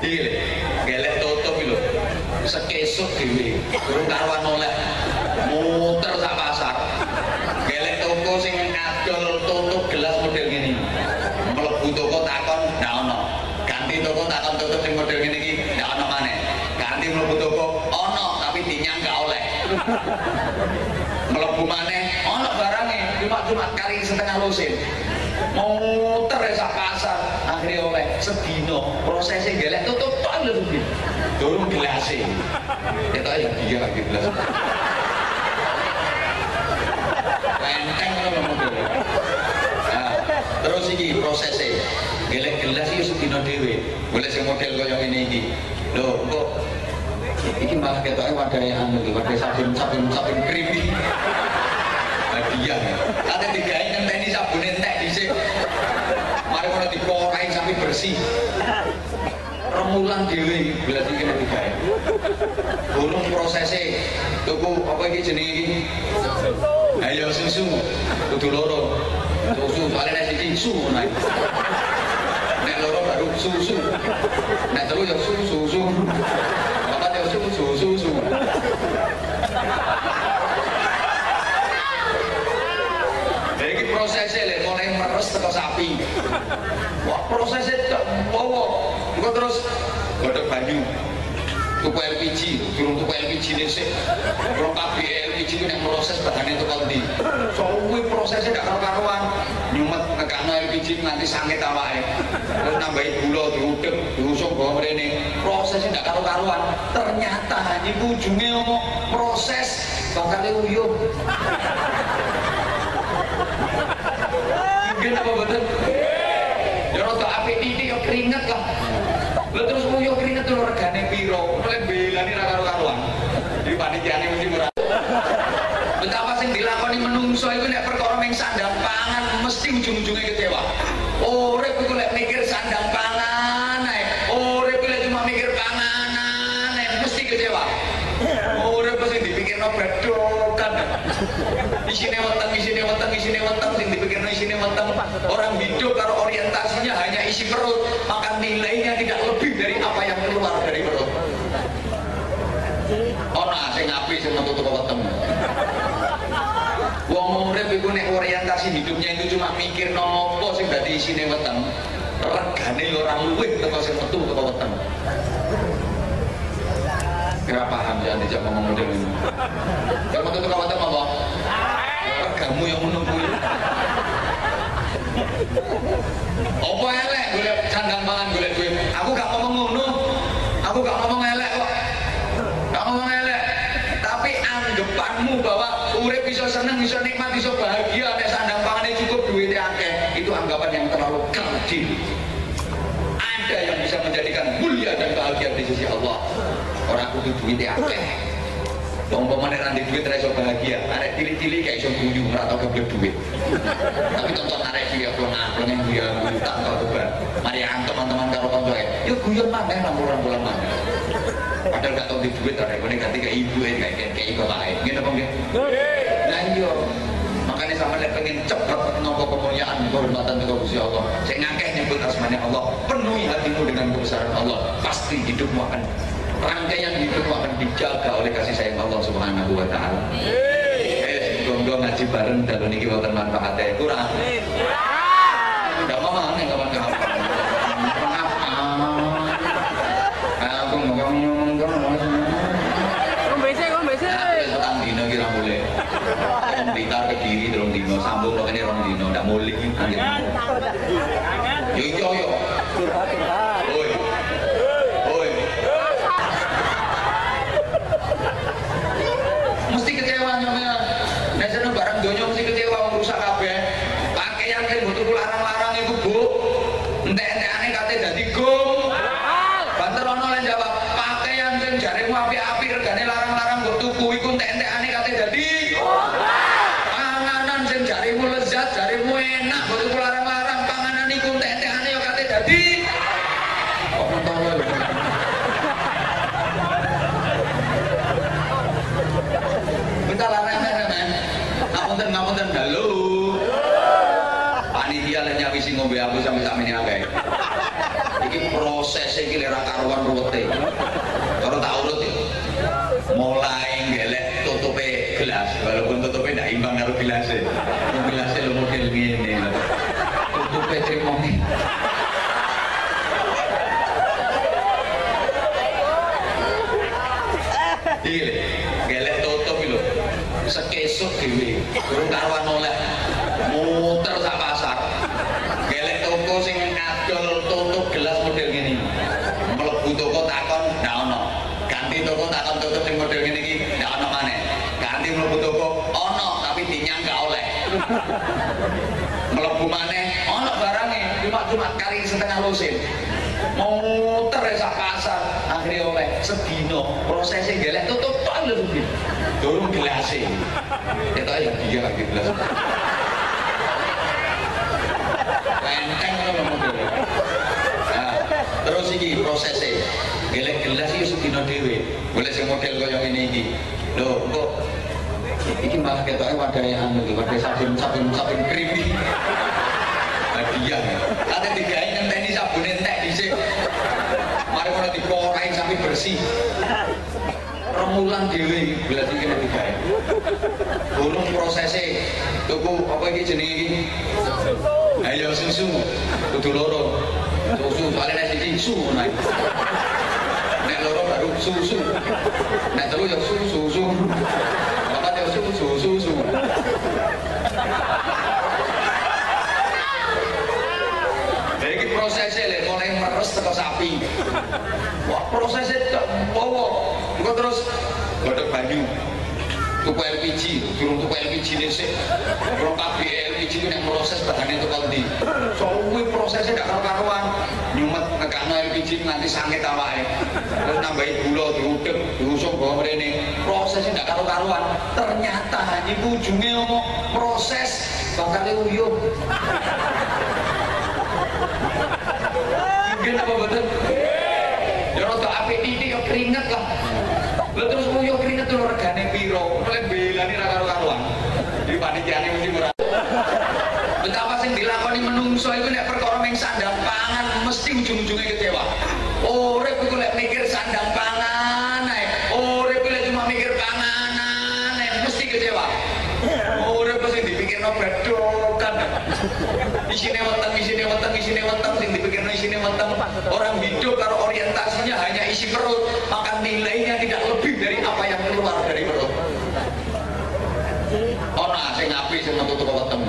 iki lho, gelek tutup iki lho sekesuk dhewe durung karuan oleh. Muter sak pasar. Gelek toko sing adol tutup gelas model gini mlebu toko takon ndak ono. Ganti toko takon tutup sing model gini iki ndak ono maneh. Ganti mlebu toko ono tapi dinyang gak oleh. Mlebu maneh ono barange cuma cuma kali setengah lusin muter ya sak pasar akhirnya oleh sedino prosesnya gelek tutup tok lho iki durung gelasnya itu ya dia lagi gelas enteng ngono model. Nah, terus iki prosesnya gelek gelas iki sedina dhewe. Golek sing model kaya ngene iki. Lho, kok iki malah ketoke wadahe anu iki, wadahe sabun sabun sabun krim iki. Hadiah. Kate digawe ngenteni sabun entek dhisik. Mari kono diporai sampai bersih. Remulan iki gelas iki nek digawe. Burung prosesnya tuku apa iki jenenge iki? Ayo susu, kudu loro. Susu paling nek siji su naik. Nek loro baru susu. Nek telu ya susu susu. Papat ya susu susu. Ini prosesnya teko sapi. Wah prosesnya tak wow. Kok terus godok banyu. tuku LPG, turun tuku LPG ini sih kalau kabeh LPG itu yang proses bahannya itu kalau di soalnya prosesnya gak karu-karuan nyumet ngekano LPG nanti sangit awake. Terus nambahin gula, diudek, diusung bawa merene prosesnya gak karu-karuan ternyata ini ujungnya ngomong proses. Bakalnya uyuh Mungkin apa betul? Ya rada apik titik ya keringet lah. Lah terus uyuh keringet tuh regane piro? Mulai belani ra karo-karuan. Di panitiane mesti ora. Betapa sing dilakoni menungso iku nek perkara ning sandang pangan mesti ujung-ujungnya kecewa. Urip iku lek mikir sandang pangan ae. Urip iku lek cuma mikir panganan ae mesti kecewa. Urip sing dipikirno bedokan. Isine weteng, isine weteng, isine weteng sing dipikirno isine weteng. Orang hidup kalau orientasinya hanya isi perut, maka nilainya tidak lebih dari apa yang keluar dari perut. Ono sing api sing metu teko weteng. Wong urip iku nek orientasi hidupnya itu cuma mikir nopo sing dadi isine weteng. Regane ya ora luwih teko sing metu teko weteng. Kira paham jangan dijak ngomong model ini. Yang metu teko weteng apa? Regamu yang menunggu. Apa elek golek sandang pangan golek duit? Aku gak ngomong ngono. Aku gak ngomong elek kok. Gak ngomong elek. Tapi anggapanmu bahwa urip bisa seneng, bisa nikmat, bisa bahagia, nek sandang pangannya cukup duitnya akeh, itu anggapan yang terlalu kerdil. Ada yang bisa menjadikan mulia dan bahagia di sisi Allah. Orang kudu duitnya akeh. Wong pemenang nanti duit ra iso bahagia, arek tili-tili kayak iso guyu ora tau kebelet duit. Tapi tonton arek dia ngapel yang dia tak tau beban. Mari antuk teman-teman karo kanca e. Yo guyon maneh rambul-rambulan maneh. Padahal gak tau di duit arek kene ganti ibu e kayak kayak iko lain. Ngene apa nggih? Lah iya. Makanya sama lek pengen cepet nopo kemuliaan kehormatan ke Gusti Allah. Saya ngakeh nyebut asmanya Allah, penuhi hatimu dengan kebesaran Allah. Pasti hidupmu akan rangkaian hidupmu akan dijaga oleh kasih sayang Allah Subhanahu wa taala. Eh, gonggo ngaji bareng dalu niki wonten manfaate kurang. Enggak mau aneh kawan-kawan. Aku mau kamu ngomong kamu. Kom BC, kom BC. Petang dino kira mulai. Blitar ke kiri dorong dino, sambung lo kene rong dino, ndak mulih. Yo yo yo. Oi. proses iki lek ra karuan ruwete kalau tak urut ya mulai gelek tutupe gelas walaupun tutupe tidak imbang karo gelasnya gelasnya lo model gini tutupe cemongi Iya, gelek tutup itu sekesuk dewe durung karuan mlebu maneh ono barangnya. Cuma cuma kali setengah lusin. Muter ya sak pasar. Akhirnya oleh sedino. Prosesnya gelek tutup tok lho iki dorong gelasnya itu aja dia lagi gelas enteng kalau model nah, terus iki prosesnya. Gelek gelas itu sedino dewe. Boleh sing model kaya ini iki lho kok iki malah ketoknya wadahnya anu wadah sabun sabun sabun krim. Iki hadiah ada tiga ini ngenteni sabun entek dhisik mari kalau dikorain sampai bersih. Remulan dewe gelas iki nek digawe burung prosesnya tuku apa iki jenenge iki? Ayo susu. Kudu loro. Susu soalnya nek siji su naik. Nek loro baru susu. Nek telu ya susu susu papat ya susu susu Jadi ini prosesnya le, mulai meres teko sapi. Wah prosesnya tak bawa. Engko terus godhog banyu. Tuku LPG, durung tuku LPG dhisik. Durung kabeh LPG ku nek proses bahane teko ndi. Sowe prosesnya gak karu-karuan. Nyumet ngekano LPG nganti sangit awake. Terus nambahi gula diudek, diusung bawa mrene. Prosesnya gak karu-karuan. Ternyata iku ujunge ngomong proses bakal uyuh. Mungkin apa betul? Ya rada apik titik ya keringet lah. Lah terus yo keringet lho regane piro? Oleh belani ra karo-karuan. Di panitiane mesti ora. Betapa sing dilakoni menungso iku nek perkara ning sandang pangan mesti ujung-ujungnya kecewa. Urip iku lek mikir sandang pangan ae. Urip iku lek cuma mikir panganan ae mesti kecewa. Urip sing dipikirno bedokan. Isine weteng, isine weteng, isine weteng sing dipikirno isine weteng. Orang hidup kalau orientasinya hanya isi perut, maka nilainya tidak lebih dari apa yang keluar dari perut. Ono sing api sing metu teko weteng.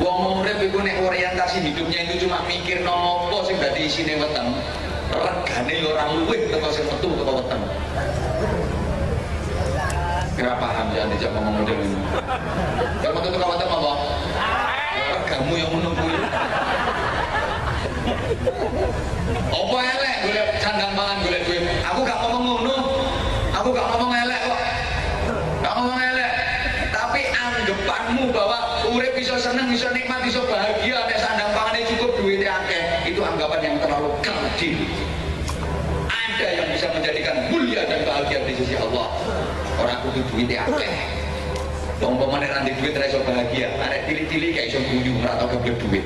Wong urip iku nek orientasi hidupnya itu cuma mikir nopo sing dadi isine weteng. Regane yo ora luwih teko sing metu teko weteng. Kira paham jangan dijak ngomong model ini. Yang metu teko weteng apa? Regamu yang menunggu. Apa elek golek sandang pangan golek duit? Aku gak ngomong ngono. Aku gak ngomong elek kok. Gak ngomong elek. Tapi anggapanmu bahwa urip bisa seneng, bisa nikmat, bisa bahagia, kudu duitnya akeh. Wong nanti duit ra iso bahagia, arek tili-tili kayak iso guyu ora tau duit.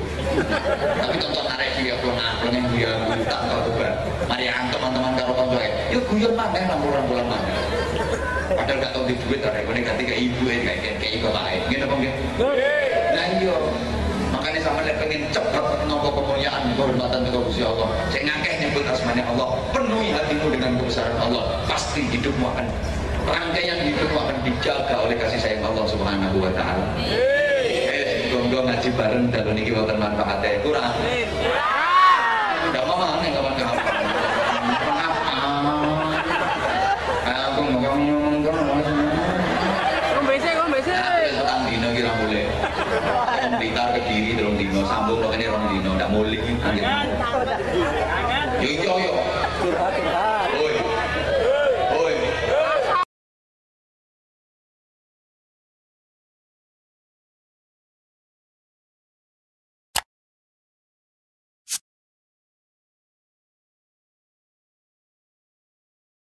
Tapi tonton arek dia belum belum yang guyu tak tau coba. Mari teman-teman karo koncoe. Yo guyon maneh nang bulan-bulan maneh. Padahal gak tau di duit arek kene ganti ke ibu e kayak kayak kayak bapak Ngene apa nggih? Lah iya. Makanya sama lek pengen cepet nopo kemuliaan kehormatan ke Gusti Allah. Cek ngakeh nyebut asmanya Allah, penuhi hatimu dengan kebesaran Allah, pasti hidupmu akan rangkaian hidupmu akan dijaga oleh kasih sayang Allah Subhanahu wa taala. Eh, gonggo ngaji bareng dalu niki wonten manfaate kurang. Ndak mau mana kawan-kawan. Kenapa? Aku ngomong ngomong Kong BC, kong BC. Petang dino kira boleh. Wong Blitar ke diri telung dino, sambung kok ini rong dino, ndak mulih. Yo yo yo.